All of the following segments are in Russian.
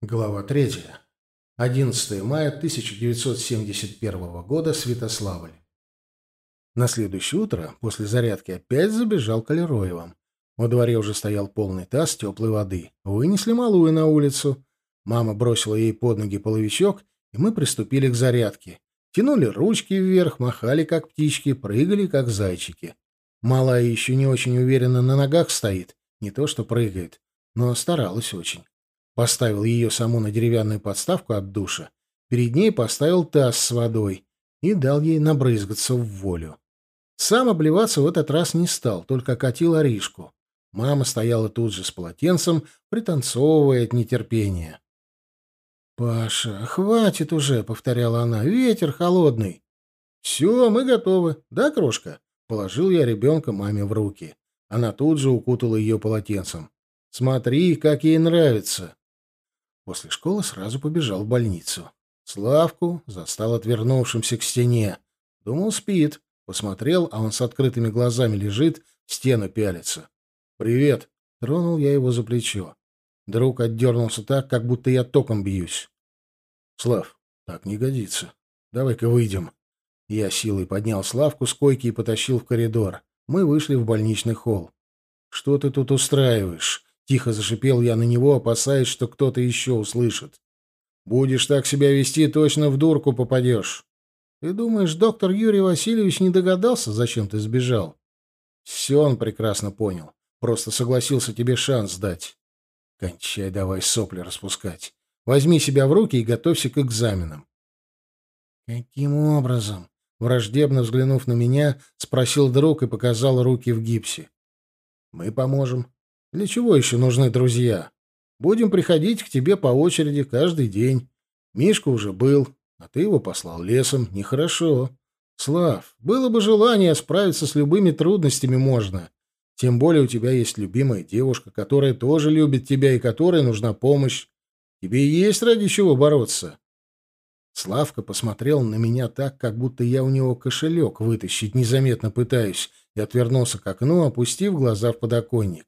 Глава 3. 11 мая 1971 года. Святославль. На следующее утро после зарядки опять забежал к Алероевым. Во дворе уже стоял полный таз теплой воды. Вынесли малую на улицу. Мама бросила ей под ноги половичок, и мы приступили к зарядке. Тянули ручки вверх, махали, как птички, прыгали, как зайчики. Малая еще не очень уверенно на ногах стоит, не то что прыгает, но старалась очень. Поставил ее саму на деревянную подставку от душа. Перед ней поставил таз с водой и дал ей набрызгаться в волю. Сам обливаться в этот раз не стал, только катил Аришку. Мама стояла тут же с полотенцем, пританцовывая от нетерпения. «Паша, хватит уже», — повторяла она, — «ветер холодный». «Все, мы готовы. Да, крошка?» Положил я ребенка маме в руки. Она тут же укутала ее полотенцем. «Смотри, как ей нравится». После школы сразу побежал в больницу. Славку застал отвернувшимся к стене. Думал, спит. Посмотрел, а он с открытыми глазами лежит, в стену пялится. «Привет!» — тронул я его за плечо. Друг отдернулся так, как будто я током бьюсь. «Слав, так не годится. Давай-ка выйдем». Я силой поднял Славку с койки и потащил в коридор. Мы вышли в больничный холл. «Что ты тут устраиваешь?» Тихо зашипел я на него, опасаясь, что кто-то еще услышит. «Будешь так себя вести, точно в дурку попадешь». «Ты думаешь, доктор Юрий Васильевич не догадался, зачем ты сбежал?» «Все он прекрасно понял. Просто согласился тебе шанс дать. Кончай давай сопли распускать. Возьми себя в руки и готовься к экзаменам». «Каким образом?» Враждебно взглянув на меня, спросил друг и показал руки в гипсе. «Мы поможем. Для чего еще нужны друзья? Будем приходить к тебе по очереди каждый день. Мишка уже был, а ты его послал лесом. Нехорошо. Слав, было бы желание справиться с любыми трудностями можно. Тем более у тебя есть любимая девушка, которая тоже любит тебя и которой нужна помощь. Тебе есть ради чего бороться. Славка посмотрел на меня так, как будто я у него кошелек вытащить незаметно пытаюсь, и отвернулся к окну, опустив глаза в подоконник.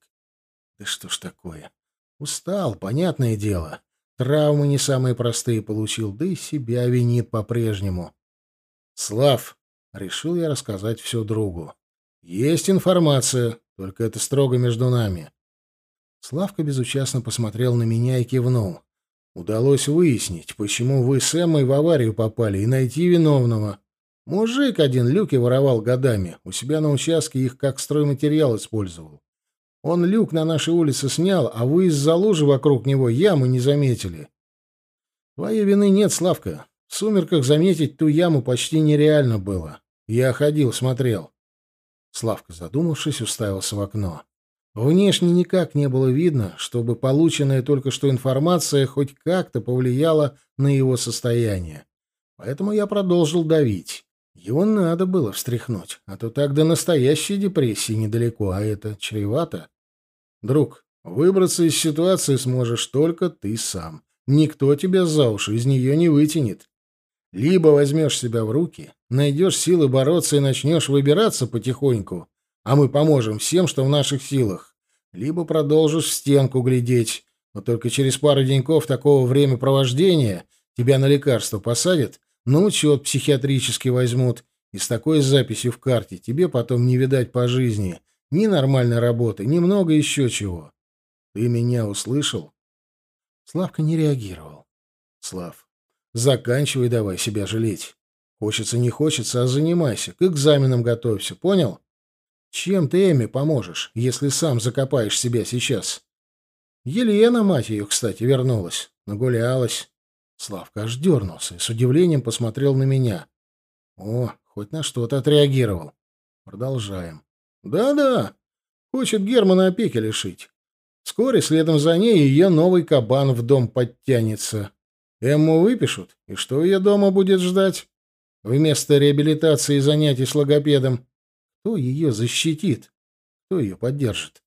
Да что ж такое? Устал, понятное дело. Травмы не самые простые получил, да и себя винит по-прежнему. Слав, решил я рассказать все другу. Есть информация, только это строго между нами. Славка безучастно посмотрел на меня и кивнул. Удалось выяснить, почему вы с Эммой в аварию попали, и найти виновного. Мужик один люки воровал годами, у себя на участке их как стройматериал использовал. Он люк на нашей улице снял, а вы из-за лужи вокруг него ямы не заметили. Твоей вины нет, Славка. В сумерках заметить ту яму почти нереально было. Я ходил, смотрел. Славка, задумавшись, уставился в окно. Внешне никак не было видно, чтобы полученная только что информация хоть как-то повлияла на его состояние. Поэтому я продолжил давить. Его надо было встряхнуть, а то так до настоящей депрессии недалеко, а это чревато. Друг, выбраться из ситуации сможешь только ты сам. Никто тебя за уши из нее не вытянет. Либо возьмешь себя в руки, найдешь силы бороться и начнешь выбираться потихоньку, а мы поможем всем, что в наших силах. Либо продолжишь в стенку глядеть, но только через пару деньков такого времяпровождения тебя на лекарство посадят, на учет психиатрически возьмут, и с такой записью в карте тебе потом не видать по жизни ни нормальной работы, ни много еще чего. Ты меня услышал? Славка не реагировал. Слав, заканчивай давай себя жалеть. Хочется, не хочется, а занимайся, к экзаменам готовься, понял? Чем ты Эми поможешь, если сам закопаешь себя сейчас? Елена, мать ее, кстати, вернулась, нагулялась. Славка аж дернулся и с удивлением посмотрел на меня. О, хоть на что-то отреагировал. Продолжаем. Да-да, хочет Германа опеки лишить. Вскоре следом за ней ее новый кабан в дом подтянется. Эмму выпишут, и что ее дома будет ждать? Вместо реабилитации и занятий с логопедом. Кто ее защитит? Кто ее поддержит?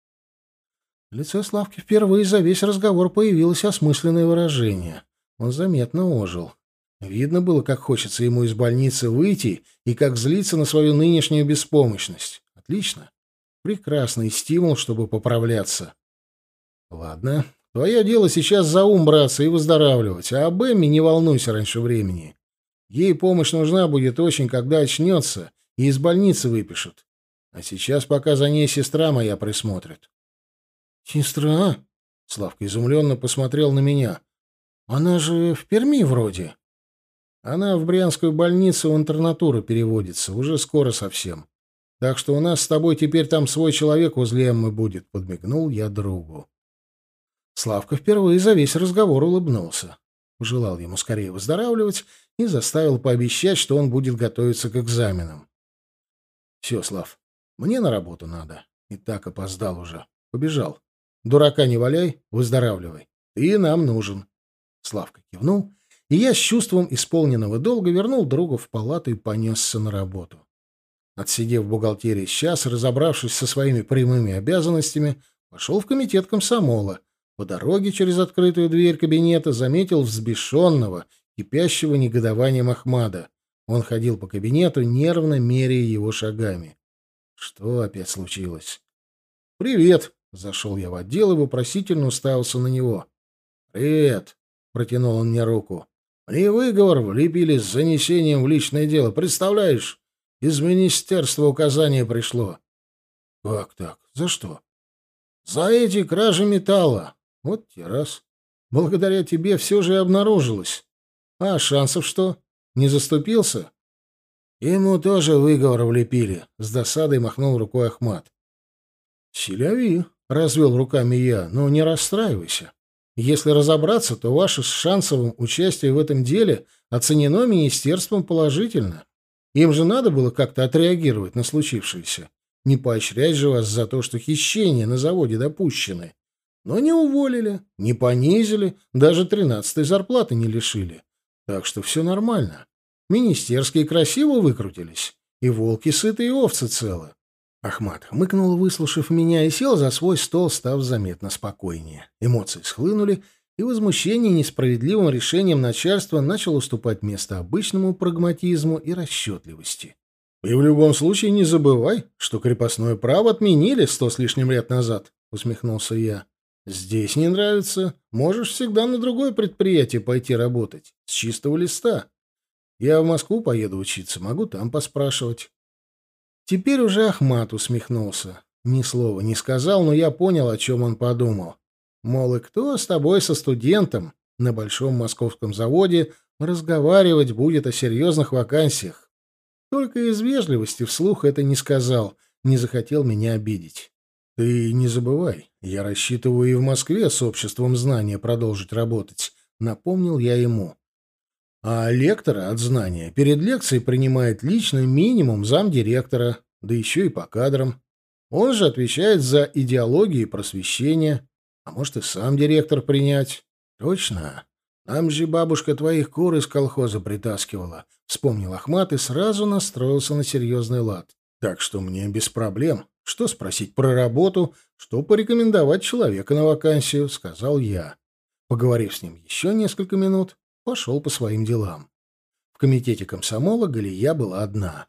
В лице Славки впервые за весь разговор появилось осмысленное выражение. Он заметно ожил. Видно было, как хочется ему из больницы выйти и как злиться на свою нынешнюю беспомощность. Отлично. Прекрасный стимул, чтобы поправляться. Ладно, Твое дело сейчас за ум браться и выздоравливать, а об Эмме не волнуйся раньше времени. Ей помощь нужна будет очень, когда очнется и из больницы выпишут. А сейчас пока за ней сестра моя присмотрит. — Сестра? — Славка изумленно посмотрел на меня. — Она же в Перми вроде. Она в Брянскую больницу в интернатуру переводится, уже скоро совсем. Так что у нас с тобой теперь там свой человек возле Эммы будет, — подмигнул я другу. Славка впервые за весь разговор улыбнулся. Пожелал ему скорее выздоравливать и заставил пообещать, что он будет готовиться к экзаменам. «Все, Слав, мне на работу надо. И так опоздал уже. Побежал. Дурака не валяй, выздоравливай. Ты нам нужен». Славка кивнул, и я с чувством исполненного долга вернул друга в палату и понесся на работу. Отсидев в бухгалтерии час, разобравшись со своими прямыми обязанностями, пошел в комитет комсомола — по дороге через открытую дверь кабинета заметил взбешенного, кипящего негодованием Ахмада. Он ходил по кабинету, нервно меряя его шагами. Что опять случилось? «Привет!» — зашел я в отдел и вопросительно уставился на него. «Привет!» — протянул он мне руку. «Мне выговор влепили с занесением в личное дело. Представляешь, из министерства указание пришло». «Как так? За что?» «За эти кражи металла. Вот те раз. Благодаря тебе все же обнаружилось. А шансов что? Не заступился? Ему тоже выговор влепили. С досадой махнул рукой Ахмат. Селяви, развел руками я, но не расстраивайся. Если разобраться, то ваше с Шансовым участие в этом деле оценено министерством положительно. Им же надо было как-то отреагировать на случившееся. Не поощрять же вас за то, что хищения на заводе допущены. Но не уволили, не понизили, даже тринадцатой зарплаты не лишили. Так что все нормально. Министерские красиво выкрутились. И волки сыты, и овцы целы. Ахмат хмыкнул, выслушав меня, и сел за свой стол, став заметно спокойнее. Эмоции схлынули, и возмущение несправедливым решением начальства начал уступать место обычному прагматизму и расчетливости. «И в любом случае не забывай, что крепостное право отменили сто с лишним лет назад», — усмехнулся я. Здесь не нравится, можешь всегда на другое предприятие пойти работать, с чистого листа. Я в Москву поеду учиться, могу там поспрашивать. Теперь уже Ахмат усмехнулся. Ни слова не сказал, но я понял, о чем он подумал. Мол, и кто с тобой, со студентом, на большом московском заводе разговаривать будет о серьезных вакансиях? Только из вежливости вслух это не сказал, не захотел меня обидеть. «Ты не забывай, я рассчитываю и в Москве с обществом знания продолжить работать», — напомнил я ему. «А лектора от знания перед лекцией принимает лично минимум замдиректора, да еще и по кадрам. Он же отвечает за идеологию и просвещение, а может и сам директор принять». «Точно. Нам же бабушка твоих кур из колхоза притаскивала», — вспомнил Ахмат и сразу настроился на серьезный лад. «Так что мне без проблем». Что спросить про работу, что порекомендовать человека на вакансию, сказал я. Поговорив с ним еще несколько минут, пошел по своим делам. В комитете комсомола Галия была одна.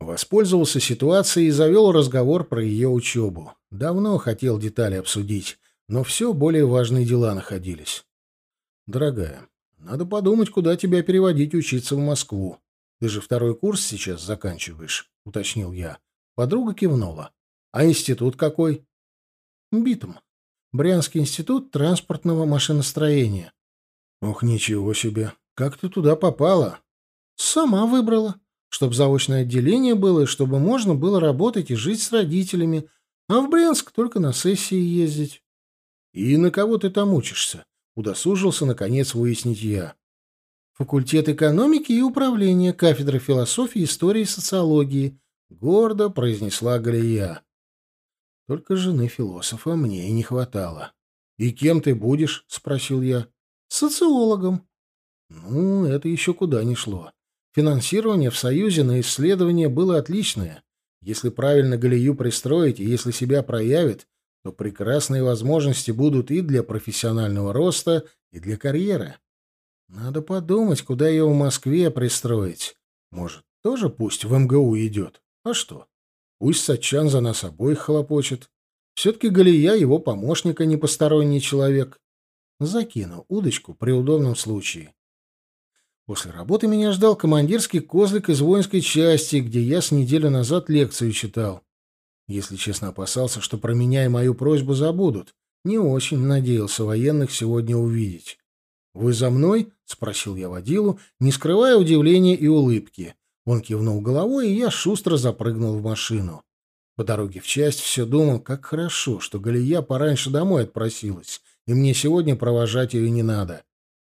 Воспользовался ситуацией и завел разговор про ее учебу. Давно хотел детали обсудить, но все более важные дела находились. «Дорогая, надо подумать, куда тебя переводить учиться в Москву. Ты же второй курс сейчас заканчиваешь», — уточнил я. Подруга кивнула. А институт какой? Битум. Брянский институт транспортного машиностроения. Ох, ничего себе. Как ты туда попала? Сама выбрала. Чтоб заочное отделение было, и чтобы можно было работать и жить с родителями, а в Брянск только на сессии ездить. И на кого ты там учишься? Удосужился, наконец, выяснить я. Факультет экономики и управления, кафедра философии, истории и социологии, гордо произнесла Галия. Только жены философа мне и не хватало. «И кем ты будешь?» — спросил я. «Социологом». Ну, это еще куда ни шло. Финансирование в Союзе на исследования было отличное. Если правильно Галию пристроить и если себя проявит, то прекрасные возможности будут и для профессионального роста, и для карьеры. Надо подумать, куда ее в Москве пристроить. Может, тоже пусть в МГУ идет? А что? Пусть Сачан за нас обоих хлопочет. Все-таки Галия его помощник, а не посторонний человек. Закину удочку при удобном случае. После работы меня ждал командирский козлик из воинской части, где я с неделю назад лекцию читал. Если честно, опасался, что про меня и мою просьбу забудут. Не очень надеялся военных сегодня увидеть. «Вы за мной?» — спросил я водилу, не скрывая удивления и улыбки. Он кивнул головой, и я шустро запрыгнул в машину. По дороге в часть все думал, как хорошо, что Галия пораньше домой отпросилась, и мне сегодня провожать ее не надо.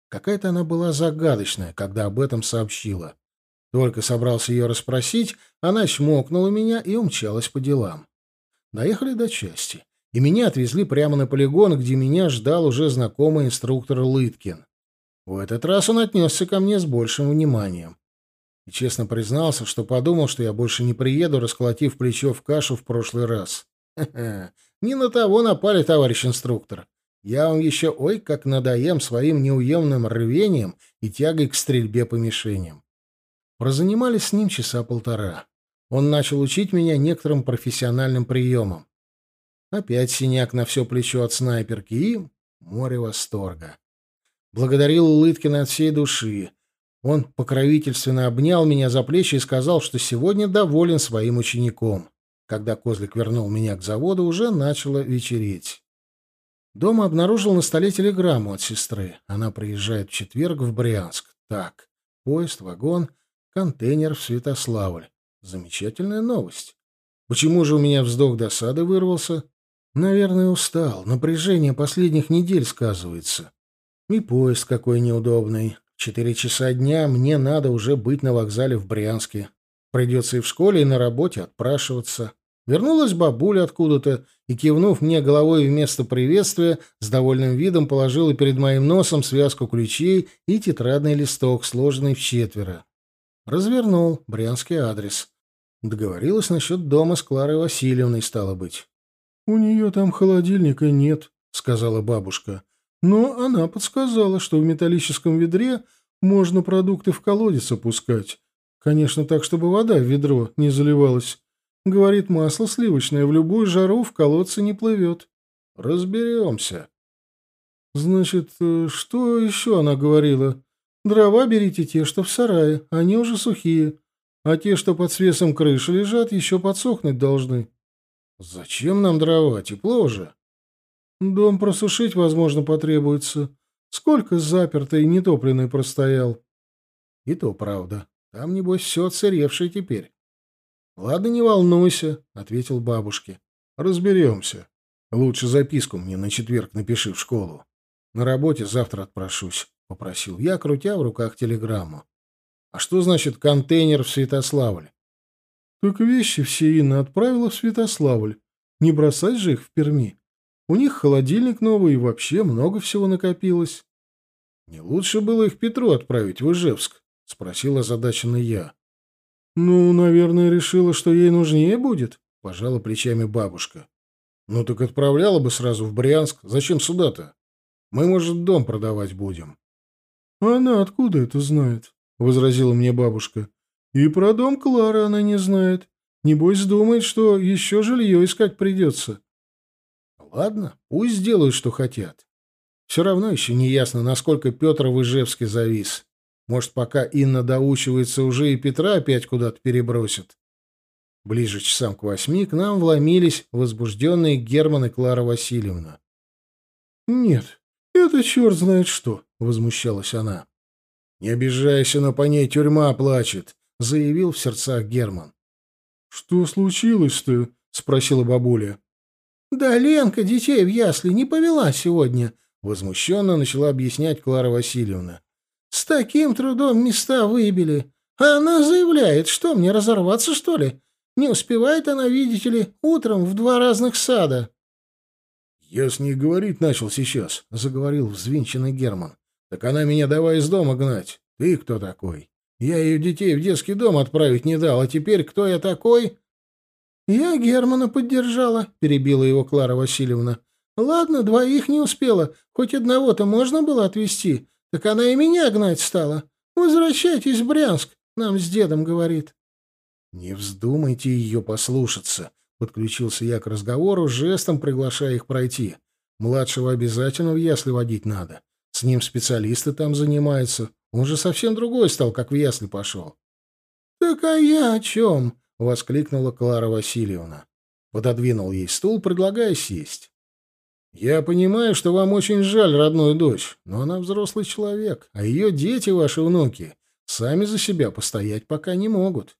Какая-то она была загадочная, когда об этом сообщила. Только собрался ее расспросить, она чмокнула меня и умчалась по делам. Доехали до части, и меня отвезли прямо на полигон, где меня ждал уже знакомый инструктор Лыткин. В этот раз он отнесся ко мне с большим вниманием. И честно признался, что подумал, что я больше не приеду, расколотив плечо в кашу в прошлый раз. Хе-хе, не на того напали, товарищ инструктор. Я вам еще ой как надоем своим неуемным рвением и тягой к стрельбе по мишеням. Прозанимались с ним часа полтора. Он начал учить меня некоторым профессиональным приемам. Опять синяк на все плечо от снайперки и море восторга. Благодарил Улыткина от всей души. Он покровительственно обнял меня за плечи и сказал, что сегодня доволен своим учеником. Когда Козлик вернул меня к заводу, уже начало вечереть. Дома обнаружил на столе телеграмму от сестры. Она приезжает в четверг в Брянск. Так, поезд, вагон, контейнер в Святославль. Замечательная новость. Почему же у меня вздох досады вырвался? Наверное, устал. Напряжение последних недель сказывается. И поезд какой неудобный. Четыре часа дня мне надо уже быть на вокзале в Брянске. Придется и в школе, и на работе отпрашиваться. Вернулась бабуля откуда-то и, кивнув мне головой вместо приветствия, с довольным видом положила перед моим носом связку ключей и тетрадный листок, сложенный в четверо. Развернул брянский адрес. Договорилась насчет дома с Кларой Васильевной, стало быть. — У нее там холодильника нет, — сказала бабушка. Но она подсказала, что в металлическом ведре можно продукты в колодец опускать. Конечно, так, чтобы вода в ведро не заливалась. Говорит, масло сливочное в любую жару в колодце не плывет. Разберемся. Значит, э, что еще она говорила? Дрова берите те, что в сарае, они уже сухие. А те, что под свесом крыши лежат, еще подсохнуть должны. Зачем нам дрова? Тепло уже. Дом просушить, возможно, потребуется. Сколько запертой и нетопленной простоял? И то правда. Там, небось, все отсыревшее теперь. «Ладно, не волнуйся», — ответил бабушке. «Разберемся. Лучше записку мне на четверг напиши в школу. На работе завтра отпрошусь», — попросил я, крутя в руках телеграмму. «А что значит контейнер в Святославль?» «Так вещи все Инна отправила в Святославль. Не бросать же их в Перми. У них холодильник новый и вообще много всего накопилось». «Не лучше было их Петру отправить в Ижевск?» — спросил озадаченный я. «Ну, наверное, решила, что ей нужнее будет», — пожала плечами бабушка. «Ну так отправляла бы сразу в Брянск. Зачем сюда-то? Мы, может, дом продавать будем». «Она откуда это знает?» — возразила мне бабушка. «И про дом Клары она не знает. Небось, думает, что еще жилье искать придется». «Ладно, пусть сделают, что хотят. Все равно еще не ясно, насколько Петр в Ижевске завис. Может, пока Инна доучивается, уже и Петра опять куда-то перебросит. Ближе часам к восьми к нам вломились возбужденные Герман и Клара Васильевна. «Нет, это черт знает что», — возмущалась она. «Не обижайся, но по ней тюрьма плачет», — заявил в сердцах Герман. «Что случилось-то?» — спросила бабуля. «Да Ленка детей в ясли не повела сегодня», — возмущенно начала объяснять Клара Васильевна. С таким трудом места выбили. А она заявляет, что мне разорваться, что ли? Не успевает она, видите ли, утром в два разных сада. «Я с ней говорить начал сейчас», — заговорил взвинченный Герман. «Так она меня давай из дома гнать. Ты кто такой? Я ее детей в детский дом отправить не дал, а теперь кто я такой?» «Я Германа поддержала», — перебила его Клара Васильевна. «Ладно, двоих не успела. Хоть одного-то можно было отвезти. Так она и меня гнать стала. Возвращайтесь в Брянск, нам с дедом говорит. Не вздумайте ее послушаться, подключился я к разговору, жестом приглашая их пройти. Младшего обязательно в ясли водить надо. С ним специалисты там занимаются. Он же совсем другой стал, как в ясли пошел. — Так а я о чем? — воскликнула Клара Васильевна. Пододвинул ей стул, предлагая сесть. «Я понимаю, что вам очень жаль родную дочь, но она взрослый человек, а ее дети, ваши внуки, сами за себя постоять пока не могут.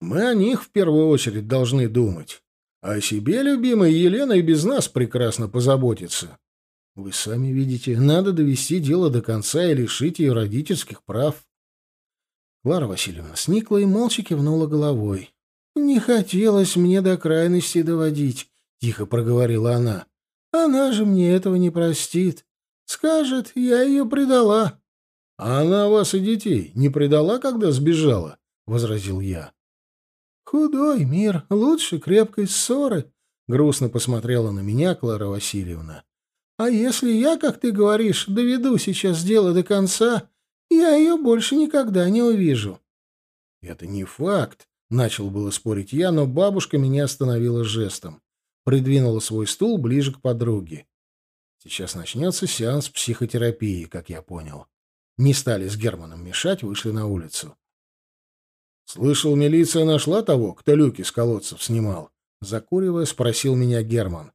Мы о них в первую очередь должны думать. А о себе, любимая Елена, и без нас прекрасно позаботится. Вы сами видите, надо довести дело до конца и лишить ее родительских прав». Клара Васильевна сникла и молча кивнула головой. «Не хотелось мне до крайности доводить», — тихо проговорила она. «Она же мне этого не простит. Скажет, я ее предала». «А она вас и детей не предала, когда сбежала?» — возразил я. «Худой мир, лучше крепкой ссоры», — грустно посмотрела на меня Клара Васильевна. «А если я, как ты говоришь, доведу сейчас дело до конца, я ее больше никогда не увижу». «Это не факт», Начал было спорить я, но бабушка меня остановила жестом. Придвинула свой стул ближе к подруге. Сейчас начнется сеанс психотерапии, как я понял. Не стали с Германом мешать, вышли на улицу. «Слышал, милиция нашла того, кто люки с колодцев снимал?» Закуривая, спросил меня Герман.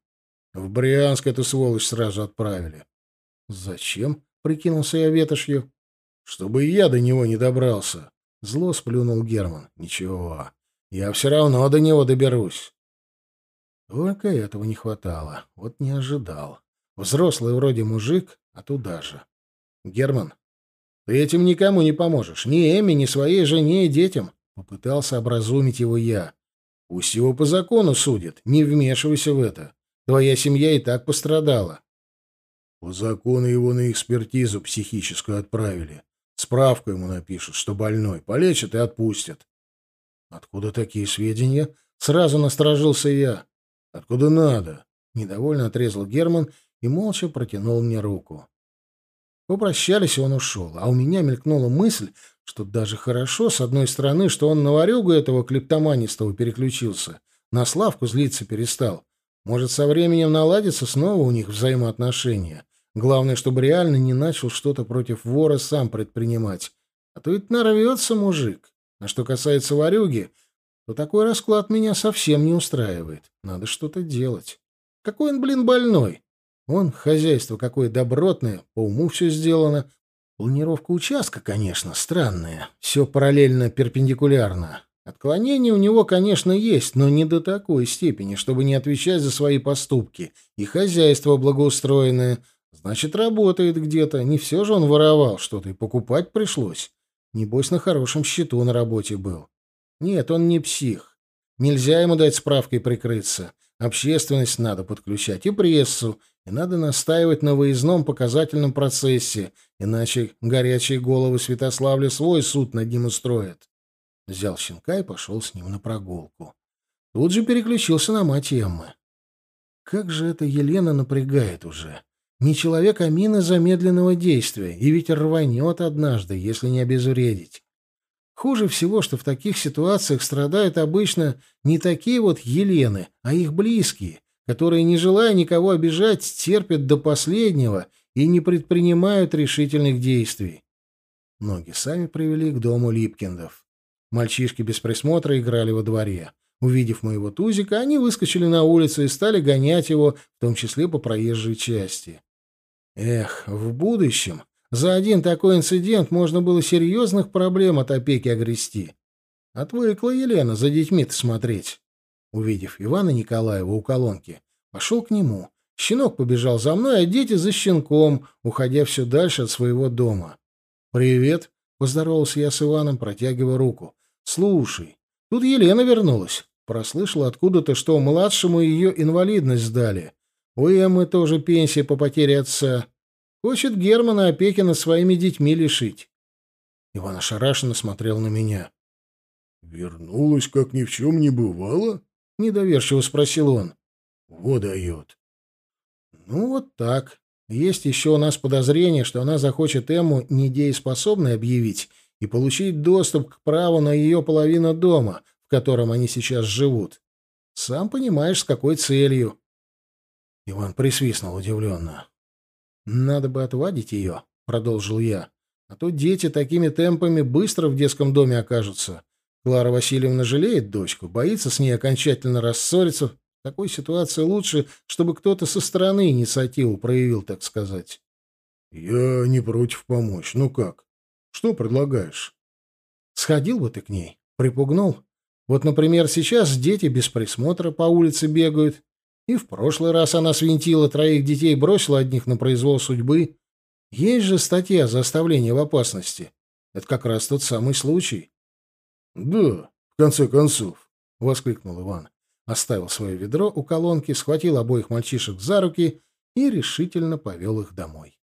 «В Брянск эту сволочь сразу отправили». «Зачем?» — прикинулся я ветошью. «Чтобы я до него не добрался». Зло сплюнул Герман. «Ничего, я все равно до него доберусь». Только этого не хватало. Вот не ожидал. Взрослый вроде мужик, а туда же. «Герман, ты этим никому не поможешь. Ни Эми, ни своей жене и детям». Попытался образумить его я. «Пусть его по закону судят. Не вмешивайся в это. Твоя семья и так пострадала». «По закону его на экспертизу психическую отправили. Справку ему напишут, что больной. Полечат и отпустят. Откуда такие сведения? Сразу насторожился я. Откуда надо? Недовольно отрезал Герман и молча протянул мне руку. Попрощались, и он ушел. А у меня мелькнула мысль, что даже хорошо, с одной стороны, что он на варюгу этого клептоманистого переключился, на Славку злиться перестал. Может, со временем наладится снова у них взаимоотношения. Главное, чтобы реально не начал что-то против вора сам предпринимать. А то ведь нарвется мужик. А что касается варюги, то такой расклад меня совсем не устраивает. Надо что-то делать. Какой он, блин, больной. Он, хозяйство какое добротное, по уму все сделано. Планировка участка, конечно, странная. Все параллельно, перпендикулярно. Отклонения у него, конечно, есть, но не до такой степени, чтобы не отвечать за свои поступки. И хозяйство благоустроенное — Значит, работает где-то. Не все же он воровал что-то и покупать пришлось. Небось, на хорошем счету на работе был. Нет, он не псих. Нельзя ему дать справкой прикрыться. Общественность надо подключать и прессу, и надо настаивать на выездном показательном процессе, иначе горячие головы Святославля свой суд над ним устроят. Взял щенка и пошел с ним на прогулку. Тут же переключился на мать Эммы. Как же это Елена напрягает уже. Не человек, а мина замедленного действия, и ведь рванет однажды, если не обезвредить. Хуже всего, что в таких ситуациях страдают обычно не такие вот Елены, а их близкие, которые, не желая никого обижать, терпят до последнего и не предпринимают решительных действий. Ноги сами привели к дому Липкиндов. Мальчишки без присмотра играли во дворе. Увидев моего тузика, они выскочили на улицу и стали гонять его, в том числе по проезжей части. Эх, в будущем за один такой инцидент можно было серьезных проблем от опеки огрести. Отвыкла Елена за детьми-то смотреть. Увидев Ивана Николаева у колонки, пошел к нему. Щенок побежал за мной, а дети за щенком, уходя все дальше от своего дома. «Привет», — поздоровался я с Иваном, протягивая руку. «Слушай, тут Елена вернулась. Прослышала откуда-то, что младшему ее инвалидность сдали. У Эммы тоже пенсия по потере отца. Хочет Германа опеки над своими детьми лишить. Иван ошарашенно смотрел на меня. «Вернулась, как ни в чем не бывало?» — недоверчиво спросил он. «Во дает». «Ну, вот так. Есть еще у нас подозрение, что она захочет Эмму недееспособной объявить и получить доступ к праву на ее половину дома, в котором они сейчас живут. Сам понимаешь, с какой целью». Иван присвистнул удивленно. «Надо бы отвадить ее», — продолжил я. «А то дети такими темпами быстро в детском доме окажутся. Клара Васильевна жалеет дочку, боится с ней окончательно рассориться. В такой ситуации лучше, чтобы кто-то со стороны инициативу проявил, так сказать». «Я не против помочь. Ну как? Что предлагаешь?» «Сходил бы ты к ней, припугнул. Вот, например, сейчас дети без присмотра по улице бегают, и в прошлый раз она свинтила троих детей, бросила одних на произвол судьбы. Есть же статья за оставление в опасности. Это как раз тот самый случай. — Да, в конце концов, — воскликнул Иван. Оставил свое ведро у колонки, схватил обоих мальчишек за руки и решительно повел их домой.